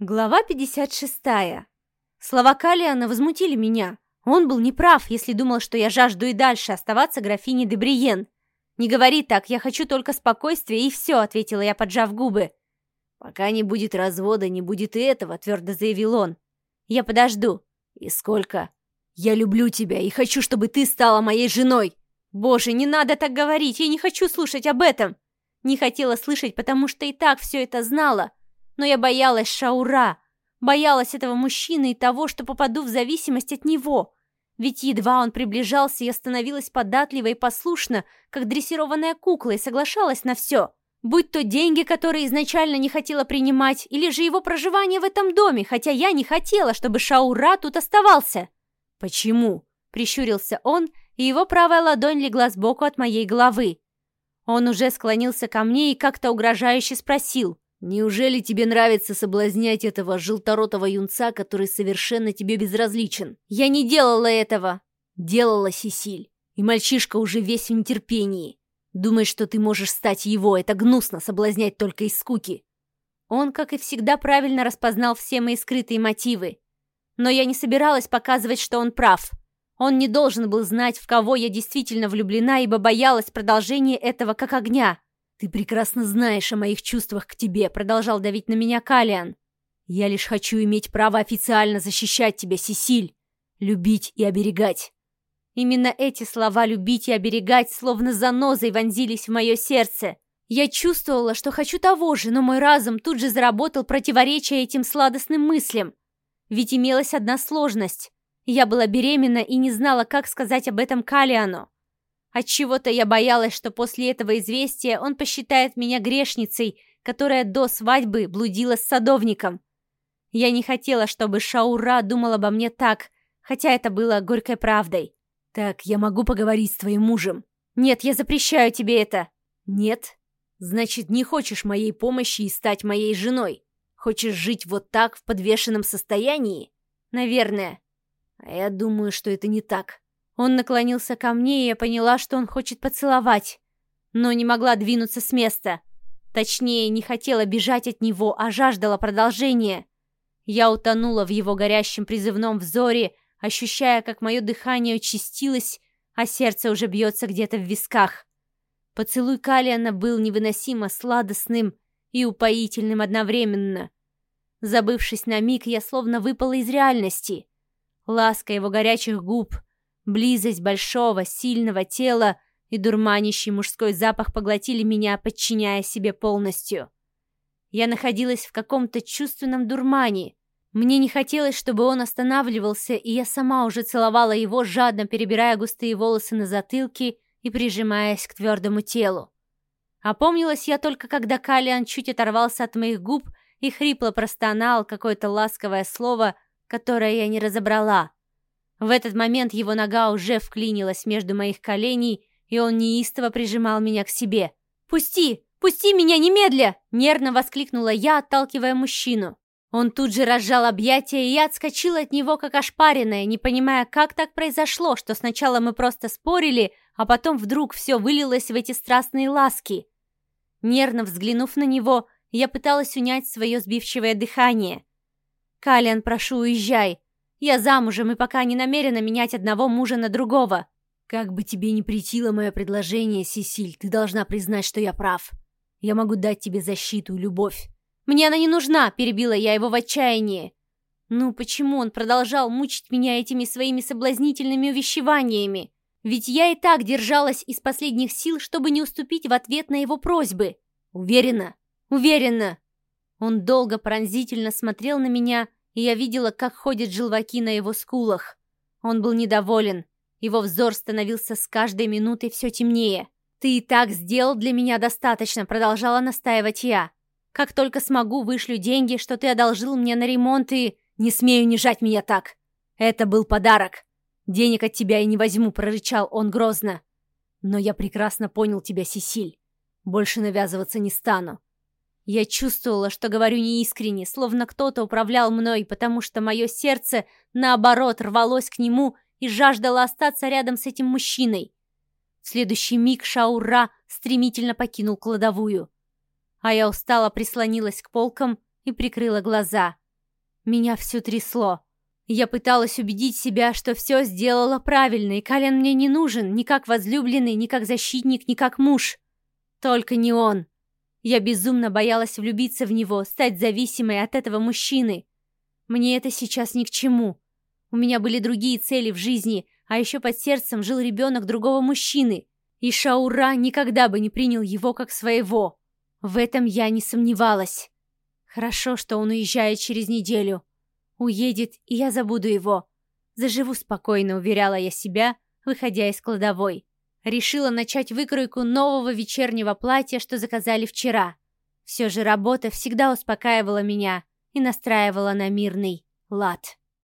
Глава 56. Слова Калиана возмутили меня. Он был неправ, если думал, что я жажду и дальше оставаться графиней де Бриен. «Не говори так, я хочу только спокойствия, и все», — ответила я, поджав губы. «Пока не будет развода, не будет и этого», — твердо заявил он. «Я подожду». «И сколько?» «Я люблю тебя и хочу, чтобы ты стала моей женой». «Боже, не надо так говорить, я не хочу слушать об этом». Не хотела слышать, потому что и так все это знала но я боялась Шаура, боялась этого мужчины и того, что попаду в зависимость от него. Ведь едва он приближался, я становилась податливой и послушна, как дрессированная кукла, и соглашалась на все. Будь то деньги, которые изначально не хотела принимать, или же его проживание в этом доме, хотя я не хотела, чтобы Шаура тут оставался. «Почему?» — прищурился он, и его правая ладонь легла сбоку от моей головы. Он уже склонился ко мне и как-то угрожающе спросил. Неужели тебе нравится соблазнять этого желторотого юнца, который совершенно тебе безразличен? Я не делала этого. Делала Сесиль. И мальчишка уже весь в нетерпении. Думаешь, что ты можешь стать его. Это гнусно соблазнять только из скуки. Он, как и всегда, правильно распознал все мои скрытые мотивы. Но я не собиралась показывать, что он прав. Он не должен был знать, в кого я действительно влюблена, ибо боялась продолжения этого как огня. «Ты прекрасно знаешь о моих чувствах к тебе», — продолжал давить на меня Калиан. «Я лишь хочу иметь право официально защищать тебя, Сесиль, любить и оберегать». Именно эти слова «любить и оберегать» словно занозой вонзились в мое сердце. Я чувствовала, что хочу того же, но мой разум тут же заработал противоречие этим сладостным мыслям. Ведь имелась одна сложность. Я была беременна и не знала, как сказать об этом Калиану. Отчего-то я боялась, что после этого известия он посчитает меня грешницей, которая до свадьбы блудила с садовником. Я не хотела, чтобы Шаура думал обо мне так, хотя это было горькой правдой. «Так, я могу поговорить с твоим мужем?» «Нет, я запрещаю тебе это». «Нет? Значит, не хочешь моей помощи и стать моей женой? Хочешь жить вот так, в подвешенном состоянии?» «Наверное». «А я думаю, что это не так. Он наклонился ко мне, и я поняла, что он хочет поцеловать, но не могла двинуться с места. Точнее, не хотела бежать от него, а жаждала продолжения. Я утонула в его горящем призывном взоре, ощущая, как мое дыхание участилось, а сердце уже бьется где-то в висках. Поцелуй Калиана был невыносимо сладостным и упоительным одновременно. Забывшись на миг, я словно выпала из реальности. Ласка его горячих губ — Близость большого, сильного тела и дурманящий мужской запах поглотили меня, подчиняя себе полностью. Я находилась в каком-то чувственном дурмане. Мне не хотелось, чтобы он останавливался, и я сама уже целовала его, жадно перебирая густые волосы на затылке и прижимаясь к твердому телу. Опомнилась я только, когда Калиан чуть оторвался от моих губ и хрипло простонал какое-то ласковое слово, которое я не разобрала. В этот момент его нога уже вклинилась между моих коленей, и он неистово прижимал меня к себе. «Пусти! Пусти меня немедля!» — нервно воскликнула я, отталкивая мужчину. Он тут же разжал объятия, и я отскочила от него, как ошпаренная, не понимая, как так произошло, что сначала мы просто спорили, а потом вдруг все вылилось в эти страстные ласки. Нервно взглянув на него, я пыталась унять свое сбивчивое дыхание. «Калиан, прошу, уезжай!» Я замужем и пока не намерена менять одного мужа на другого. Как бы тебе ни притило мое предложение, Сесиль, ты должна признать, что я прав. Я могу дать тебе защиту и любовь. Мне она не нужна, перебила я его в отчаянии. Ну почему он продолжал мучить меня этими своими соблазнительными увещеваниями? Ведь я и так держалась из последних сил, чтобы не уступить в ответ на его просьбы. Уверена? Уверена. Он долго пронзительно смотрел на меня, я видела, как ходят желваки на его скулах. Он был недоволен. Его взор становился с каждой минутой все темнее. «Ты и так сделал для меня достаточно», — продолжала настаивать я. «Как только смогу, вышлю деньги, что ты одолжил мне на ремонт и...» «Не смею унижать меня так! Это был подарок! Денег от тебя я не возьму», — прорычал он грозно. «Но я прекрасно понял тебя, Сесиль. Больше навязываться не стану. Я чувствовала, что говорю неискренне, словно кто-то управлял мной, потому что мое сердце, наоборот, рвалось к нему и жаждало остаться рядом с этим мужчиной. В следующий миг Шаура стремительно покинул кладовую. А я устало прислонилась к полкам и прикрыла глаза. Меня всю трясло. Я пыталась убедить себя, что все сделала правильно, и Кален мне не нужен, ни как возлюбленный, ни как защитник, ни как муж. Только не он. Я безумно боялась влюбиться в него, стать зависимой от этого мужчины. Мне это сейчас ни к чему. У меня были другие цели в жизни, а еще под сердцем жил ребенок другого мужчины. И Шаура никогда бы не принял его как своего. В этом я не сомневалась. Хорошо, что он уезжает через неделю. Уедет, и я забуду его. Заживу спокойно, уверяла я себя, выходя из кладовой. Решила начать выкройку нового вечернего платья, что заказали вчера. Все же работа всегда успокаивала меня и настраивала на мирный лад.